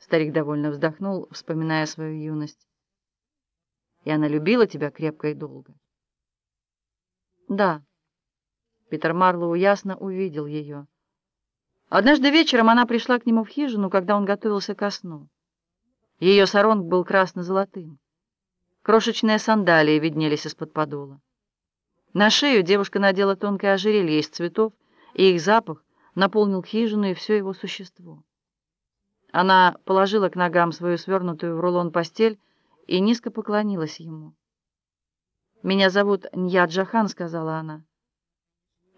Старик довольно вздохнул, вспоминая свою юность. И она любила тебя крепко и долго. Да. Питер Марлоу ясно увидел ее. Однажды вечером она пришла к нему в хижину, когда он готовился ко сну. Ее саронг был красно-золотым. Крошечные сандалии виднелись из-под подола. На шею девушка надела тонкое ожерелье из цветов, и их запах наполнил хижину и все его существо. Она положила к ногам свою свернутую в рулон постель и низко поклонилась ему. «Меня зовут Нья Джахан», — сказала она.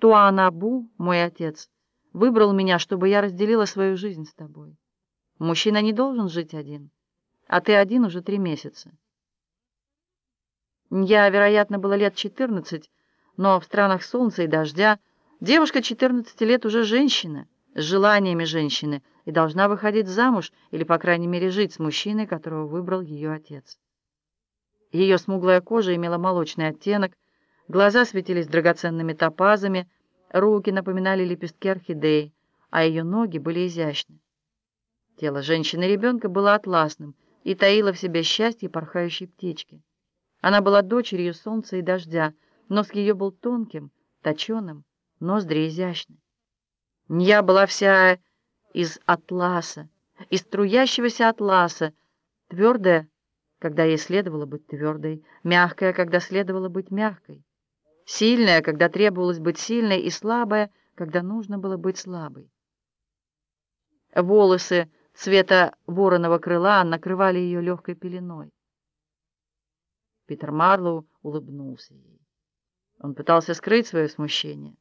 «Туанабу, мой отец, выбрал меня, чтобы я разделила свою жизнь с тобой. Мужчина не должен жить один, а ты один уже три месяца». Я, вероятно, было лет четырнадцать, но в странах солнца и дождя девушка четырнадцати лет уже женщина, с желаниями женщины, и должна выходить замуж или, по крайней мере, жить с мужчиной, которого выбрал ее отец. Ее смуглая кожа имела молочный оттенок, глаза светились драгоценными топазами, руки напоминали лепестки орхидей, а ее ноги были изящны. Тело женщины-ребенка было атласным и таило в себе счастье порхающей птички. Она была дочерью солнца и дождя, нос ее был тонким, точеным, ноздри изящны. Я была вся из атласа, из струящегося атласа, твердая, когда ей следовало быть твердой, мягкая, когда следовало быть мягкой, сильная, когда требовалось быть сильной, и слабая, когда нужно было быть слабой. Волосы цвета вороного крыла накрывали ее легкой пеленой. Питер Марлоу улыбнулся ей. Он пытался скрыть свое смущение.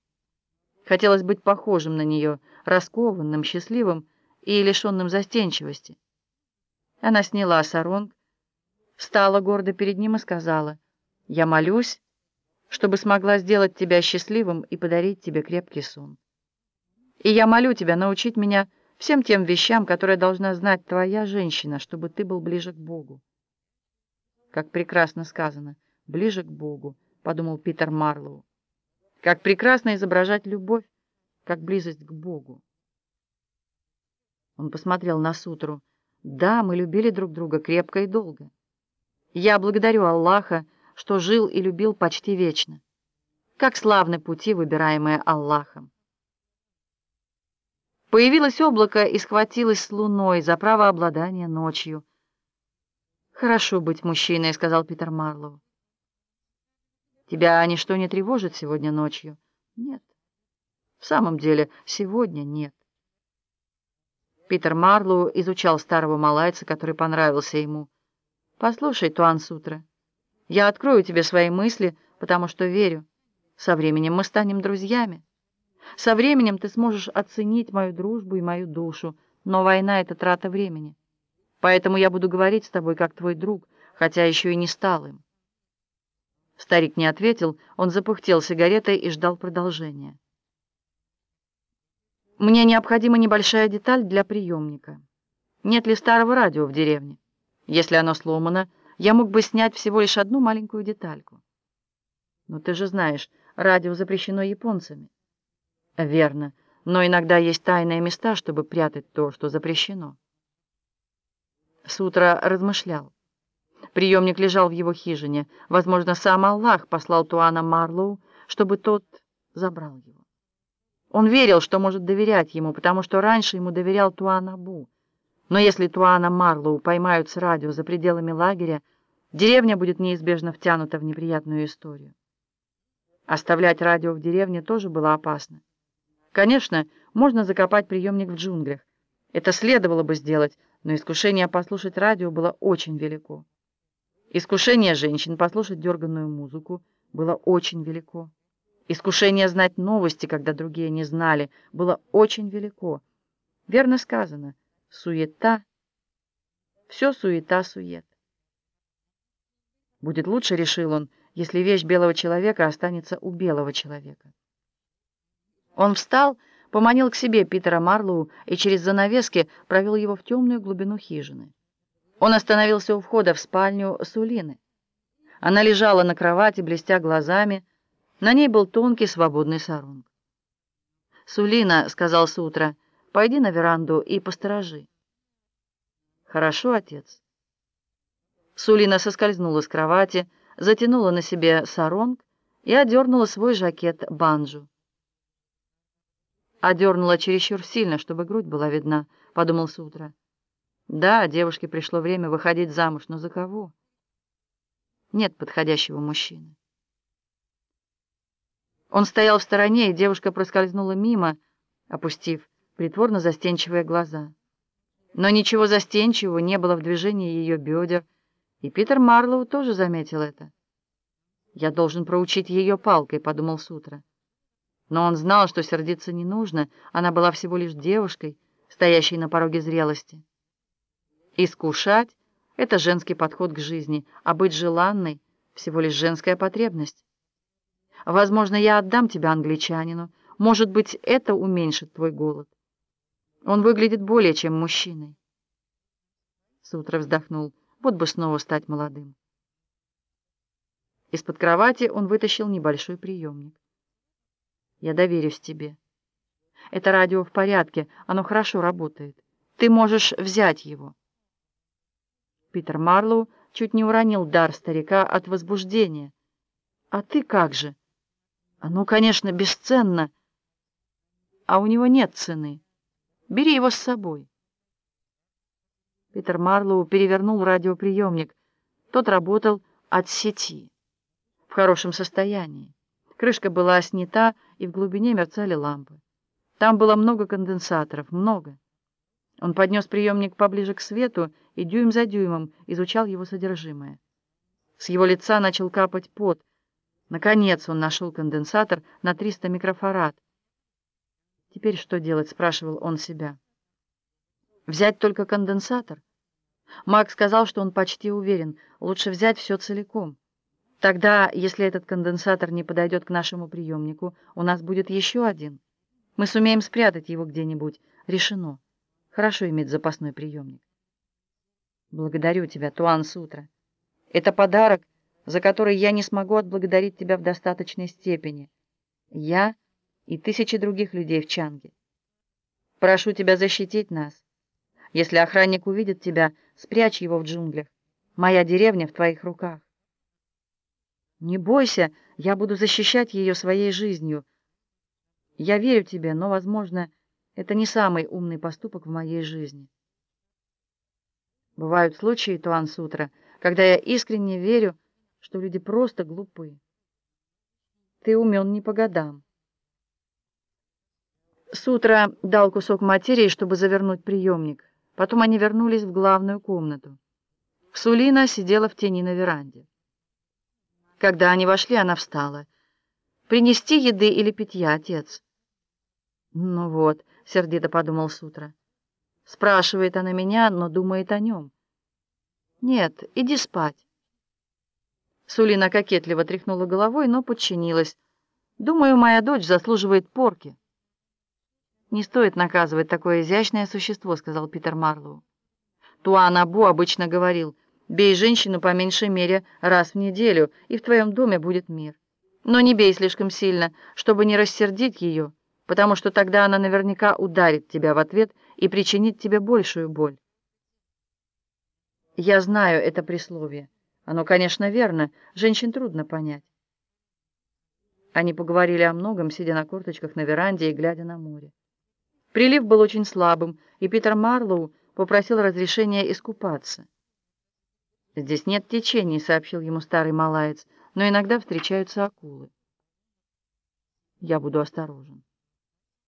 Хотелось быть похожим на нее, раскованным, счастливым и лишенным застенчивости. Она сняла саронг, встала гордо перед ним и сказала, «Я молюсь, чтобы смогла сделать тебя счастливым и подарить тебе крепкий сон. И я молю тебя научить меня всем тем вещам, которые должна знать твоя женщина, чтобы ты был ближе к Богу». Как прекрасно сказано «ближе к Богу», — подумал Питер Марлоу. Как прекрасно изображать любовь, как близость к Богу. Он посмотрел на Сутру. Да, мы любили друг друга крепко и долго. Я благодарю Аллаха, что жил и любил почти вечно. Как славны пути, выбираемые Аллахом. Появилось облако и схватилось с луной за право обладания ночью. «Хорошо быть мужчиной», — сказал Питер Марлоу. Тебя ничто не тревожит сегодня ночью? Нет. В самом деле, сегодня нет. Питер Марлоу изучал старого малайца, который понравился ему. «Послушай, Туан Сутра, я открою тебе свои мысли, потому что верю. Со временем мы станем друзьями. Со временем ты сможешь оценить мою дружбу и мою душу, но война — это трата времени. Поэтому я буду говорить с тобой как твой друг, хотя еще и не стал им». Старик не ответил, он запыхтел сигаретой и ждал продолжения. «Мне необходима небольшая деталь для приемника. Нет ли старого радио в деревне? Если оно сломано, я мог бы снять всего лишь одну маленькую детальку. Но ты же знаешь, радио запрещено японцами. Верно, но иногда есть тайные места, чтобы прятать то, что запрещено. Сутра размышлял. Приемник лежал в его хижине. Возможно, сам Аллах послал Туана Марлоу, чтобы тот забрал его. Он верил, что может доверять ему, потому что раньше ему доверял Туана Бу. Но если Туана Марлоу поймают с радио за пределами лагеря, деревня будет неизбежно втянута в неприятную историю. Оставлять радио в деревне тоже было опасно. Конечно, можно закопать приемник в джунглях. Это следовало бы сделать, но искушение послушать радио было очень велико. Искушение женщин послушать дерганную музыку было очень велико. Искушение знать новости, когда другие не знали, было очень велико. Верно сказано, суета, все суета-сует. Будет лучше, решил он, если вещь белого человека останется у белого человека. Он встал, поманил к себе Питера Марлоу и через занавески провел его в темную глубину хижины. Он остановился у входа в спальню Сулины. Она лежала на кровати, блестя глазами. На ней был тонкий свободный саронг. «Сулина», — сказал Сутра, — «пойди на веранду и посторожи». Хорошо, отец. Сулина соскользнула с кровати, затянула на себе саронг и одернула свой жакет банджу. Одернула чересчур сильно, чтобы грудь была видна, подумал Сутра. Да, девушке пришло время выходить замуж, но за кого? Нет подходящего мужчины. Он стоял в стороне, и девушка проскользнула мимо, опустив притворно застенчивые глаза. Но ничего застенчивого не было в движении ее бедер, и Питер Марлоу тоже заметил это. «Я должен проучить ее палкой», — подумал Сутра. Но он знал, что сердиться не нужно, она была всего лишь девушкой, стоящей на пороге зрелости. Искушать — это женский подход к жизни, а быть желанной — всего лишь женская потребность. Возможно, я отдам тебя англичанину, может быть, это уменьшит твой голод. Он выглядит более чем мужчиной. Сутра вздохнул, вот бы снова стать молодым. Из-под кровати он вытащил небольшой приемник. Я доверюсь тебе. Это радио в порядке, оно хорошо работает. Ты можешь взять его. Питер Марлоу чуть не уронил дар старика от возбуждения. А ты как же? Оно, конечно, бесценно, а у него нет цены. Бери его с собой. Питер Марлоу перевернул радиоприемник. Тот работал от сети, в хорошем состоянии. Крышка была снята, и в глубине мерцали лампы. Там было много конденсаторов, много. Он поднес приемник поближе к свету и дюйм за дюймом изучал его содержимое. С его лица начал капать пот. Наконец он нашел конденсатор на 300 микрофарад. «Теперь что делать?» — спрашивал он себя. «Взять только конденсатор?» Мак сказал, что он почти уверен, лучше взять все целиком. Тогда, если этот конденсатор не подойдет к нашему приемнику, у нас будет еще один. Мы сумеем спрятать его где-нибудь. Решено. Хорошо иметь запасной приемник. Благодарю тебя, Туан Сутра. Это подарок, за который я не смогу отблагодарить тебя в достаточной степени. Я и тысячи других людей в Чанге. Прошу тебя защитить нас. Если охранник увидит тебя, спрячь его в джунглях. Моя деревня в твоих руках. Не бойся, я буду защищать ее своей жизнью. Я верю тебе, но, возможно, это не самый умный поступок в моей жизни. Бывают случаи, Туан Сутра, когда я искренне верю, что люди просто глупы. Ты умен не по годам. Сутра дал кусок материи, чтобы завернуть приемник. Потом они вернулись в главную комнату. Сулина сидела в тени на веранде. Когда они вошли, она встала. «Принести еды или питья, отец?» «Ну вот», — сердито подумал Сутра. Спрашивает она меня, но думает о нем. «Нет, иди спать». Сулина кокетливо тряхнула головой, но подчинилась. «Думаю, моя дочь заслуживает порки». «Не стоит наказывать такое изящное существо», — сказал Питер Марлоу. Туан Абу обычно говорил — Бей женщину по меньшей мере раз в неделю, и в твоем доме будет мир. Но не бей слишком сильно, чтобы не рассердить ее, потому что тогда она наверняка ударит тебя в ответ и причинит тебе большую боль. Я знаю это присловие. Оно, конечно, верно, женщин трудно понять. Они поговорили о многом, сидя на корточках на веранде и глядя на море. Прилив был очень слабым, и Питер Марлоу попросил разрешения искупаться. «Здесь нет течений», — сообщил ему старый малаец, «но иногда встречаются акулы». «Я буду осторожен».